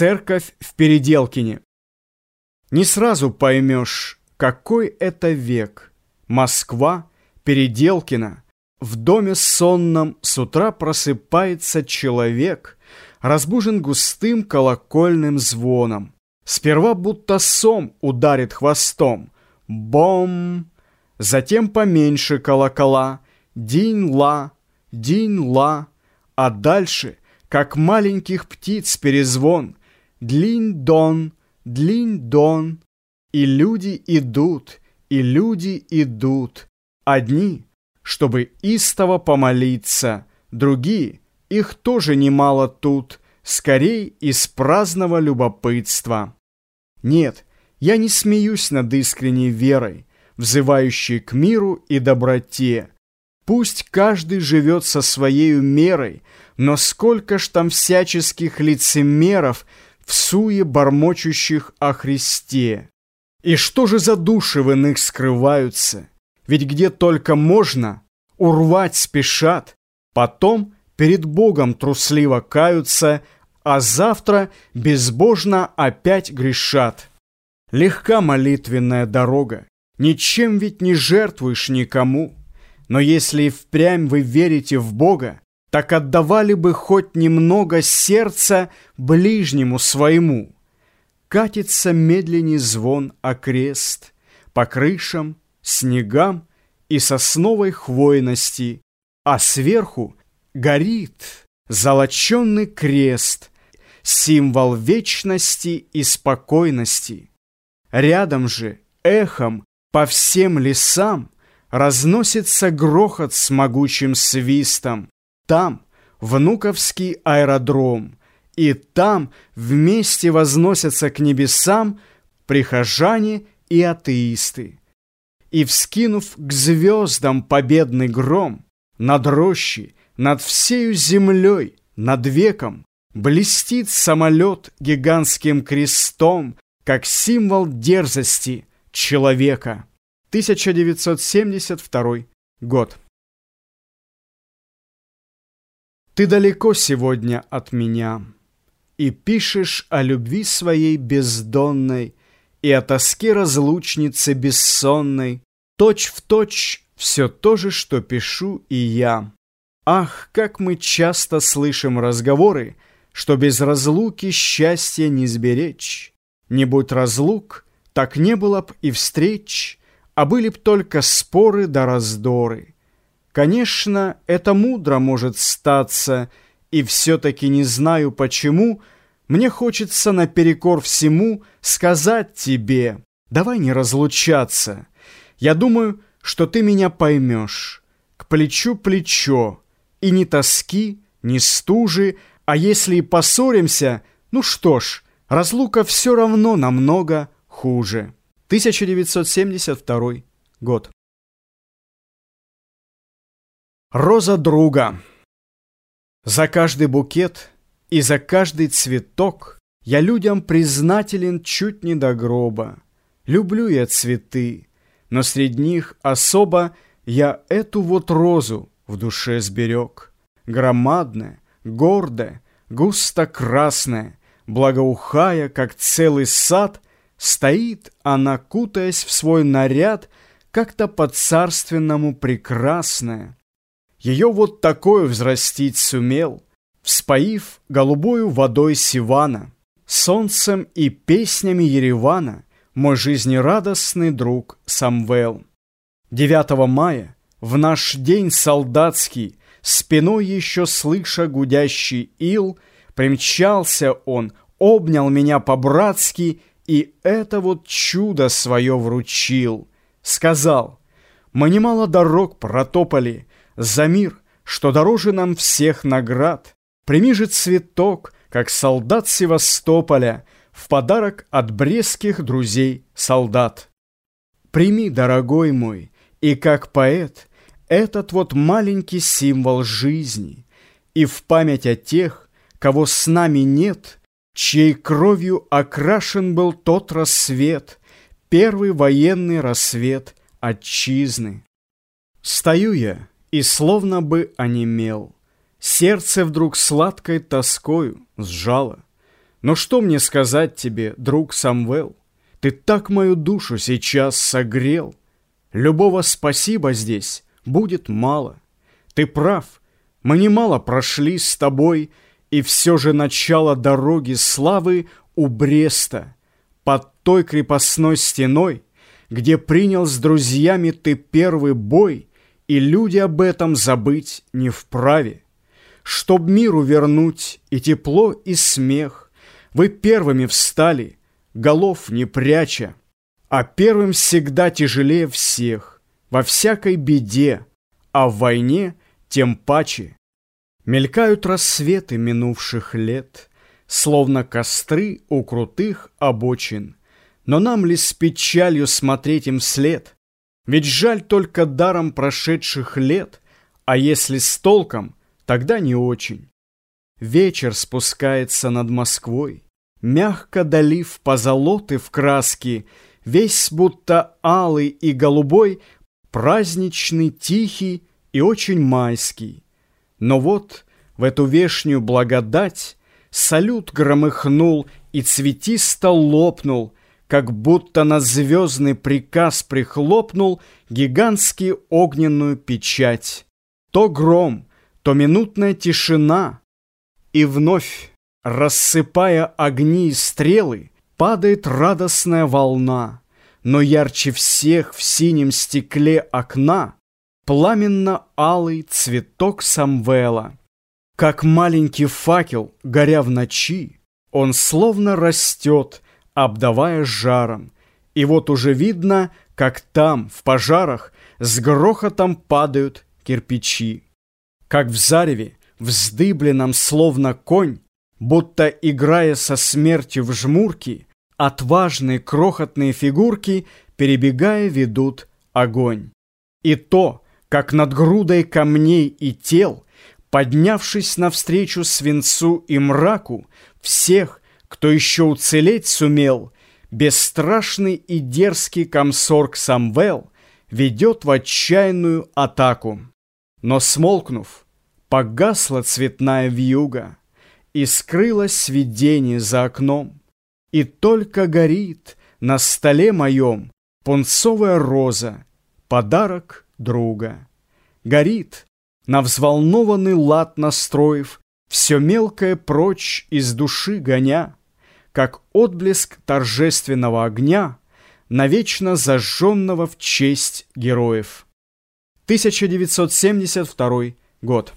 Церковь в Переделкине. Не сразу поймешь, какой это век. Москва, Переделкино. В доме сонном с утра просыпается человек, разбужен густым колокольным звоном. Сперва будто сом ударит хвостом. Бом! Затем поменьше колокола. Динь-ла, динь-ла. А дальше, как маленьких птиц перезвон, Длинь-дон, длинь-дон. И люди идут, и люди идут. Одни, чтобы истово помолиться, другие, их тоже немало тут, скорей из праздного любопытства. Нет, я не смеюсь над искренней верой, взывающей к миру и доброте, Пусть каждый живет со своей мерой, но сколько ж там всяческих лицемеров в суе бормочущих о Христе. И что же за души в иных скрываются? Ведь где только можно, урвать спешат, потом перед Богом трусливо каются, а завтра безбожно опять грешат. Легка молитвенная дорога, ничем ведь не жертвуешь никому. Но если впрямь вы верите в Бога, так отдавали бы хоть немного сердца ближнему своему. Катится медленней звон окрест по крышам, снегам и сосновой хвойности, а сверху горит золоченный крест, символ вечности и спокойности. Рядом же эхом по всем лесам Разносится грохот с могучим свистом. Там внуковский аэродром, и там вместе возносятся к небесам прихожане и атеисты. И, вскинув к звездам победный гром, над рощей, над всею землей, над веком, блестит самолет гигантским крестом, как символ дерзости человека. 1972 год. Ты далеко сегодня от меня И пишешь о любви своей бездонной И о тоске разлучницы бессонной, Точь в точь все то же, что пишу и я. Ах, как мы часто слышим разговоры, Что без разлуки счастья не сберечь. Не будь разлук, так не было б и встреч, а были б только споры да раздоры. Конечно, это мудро может статься, и все-таки не знаю почему, мне хочется наперекор всему сказать тебе, давай не разлучаться. Я думаю, что ты меня поймешь. К плечу плечо, и ни тоски, ни стужи, а если и поссоримся, ну что ж, разлука все равно намного хуже. 1972 год. Роза друга. За каждый букет и за каждый цветок Я людям признателен чуть не до гроба. Люблю я цветы, но среди них особо Я эту вот розу в душе сберег. Громадная, гордая, густо-красная, Благоухая, как целый сад — Стоит она, кутаясь в свой наряд, Как-то по-царственному прекрасная. Ее вот такое взрастить сумел, Вспоив голубою водой Сивана, Солнцем и песнями Еревана Мой жизнерадостный друг Самвел. 9 мая, в наш день солдатский, Спиной еще слыша гудящий ил, Примчался он, обнял меня по-братски и это вот чудо свое вручил. Сказал, мы немало дорог протопали за мир, что дороже нам всех наград. Прими же цветок, как солдат Севастополя, в подарок от брестских друзей солдат. Прими, дорогой мой, и как поэт, этот вот маленький символ жизни, и в память о тех, кого с нами нет — чьей кровью окрашен был тот рассвет, первый военный рассвет отчизны. Стою я и словно бы онемел, сердце вдруг сладкой тоскою сжало. Но что мне сказать тебе, друг Самвел? Ты так мою душу сейчас согрел. Любого спасибо здесь будет мало. Ты прав, мы немало прошли с тобой, И все же начало дороги славы у Бреста, Под той крепостной стеной, Где принял с друзьями ты первый бой, И люди об этом забыть не вправе. Чтоб миру вернуть и тепло, и смех, Вы первыми встали, голов не пряча, А первым всегда тяжелее всех, Во всякой беде, а в войне тем паче. Мелькают рассветы минувших лет, Словно костры у крутых обочин. Но нам ли с печалью смотреть им вслед? Ведь жаль только даром прошедших лет, А если с толком, тогда не очень. Вечер спускается над Москвой, Мягко долив позолоты в краски, Весь будто алый и голубой, Праздничный, тихий и очень майский. Но вот в эту вешнюю благодать Салют громыхнул и цветисто лопнул, Как будто на звездный приказ прихлопнул Гигантский огненную печать. То гром, то минутная тишина, И вновь, рассыпая огни и стрелы, Падает радостная волна, Но ярче всех в синем стекле окна Пламенно-алый цветок Самвела. Как маленький факел, горя в ночи, Он словно растет, обдавая жаром. И вот уже видно, как там, в пожарах, С грохотом падают кирпичи. Как в зареве, вздыбленном словно конь, Будто играя со смертью в жмурки, Отважные крохотные фигурки, Перебегая, ведут огонь. И то, как над грудой камней и тел, Поднявшись навстречу свинцу и мраку, Всех, кто еще уцелеть сумел, Бесстрашный и дерзкий комсорг Самвел Ведет в отчаянную атаку. Но смолкнув, погасла цветная вьюга, И скрылось видение за окном, И только горит на столе моем Пунцовая роза, подарок друга. Горит, на взволнованный лад настроив, Все мелкое прочь из души гоня, Как отблеск торжественного огня, Навечно зажженного в честь героев. 1972 год.